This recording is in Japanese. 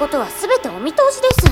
ことは全てお見通しです。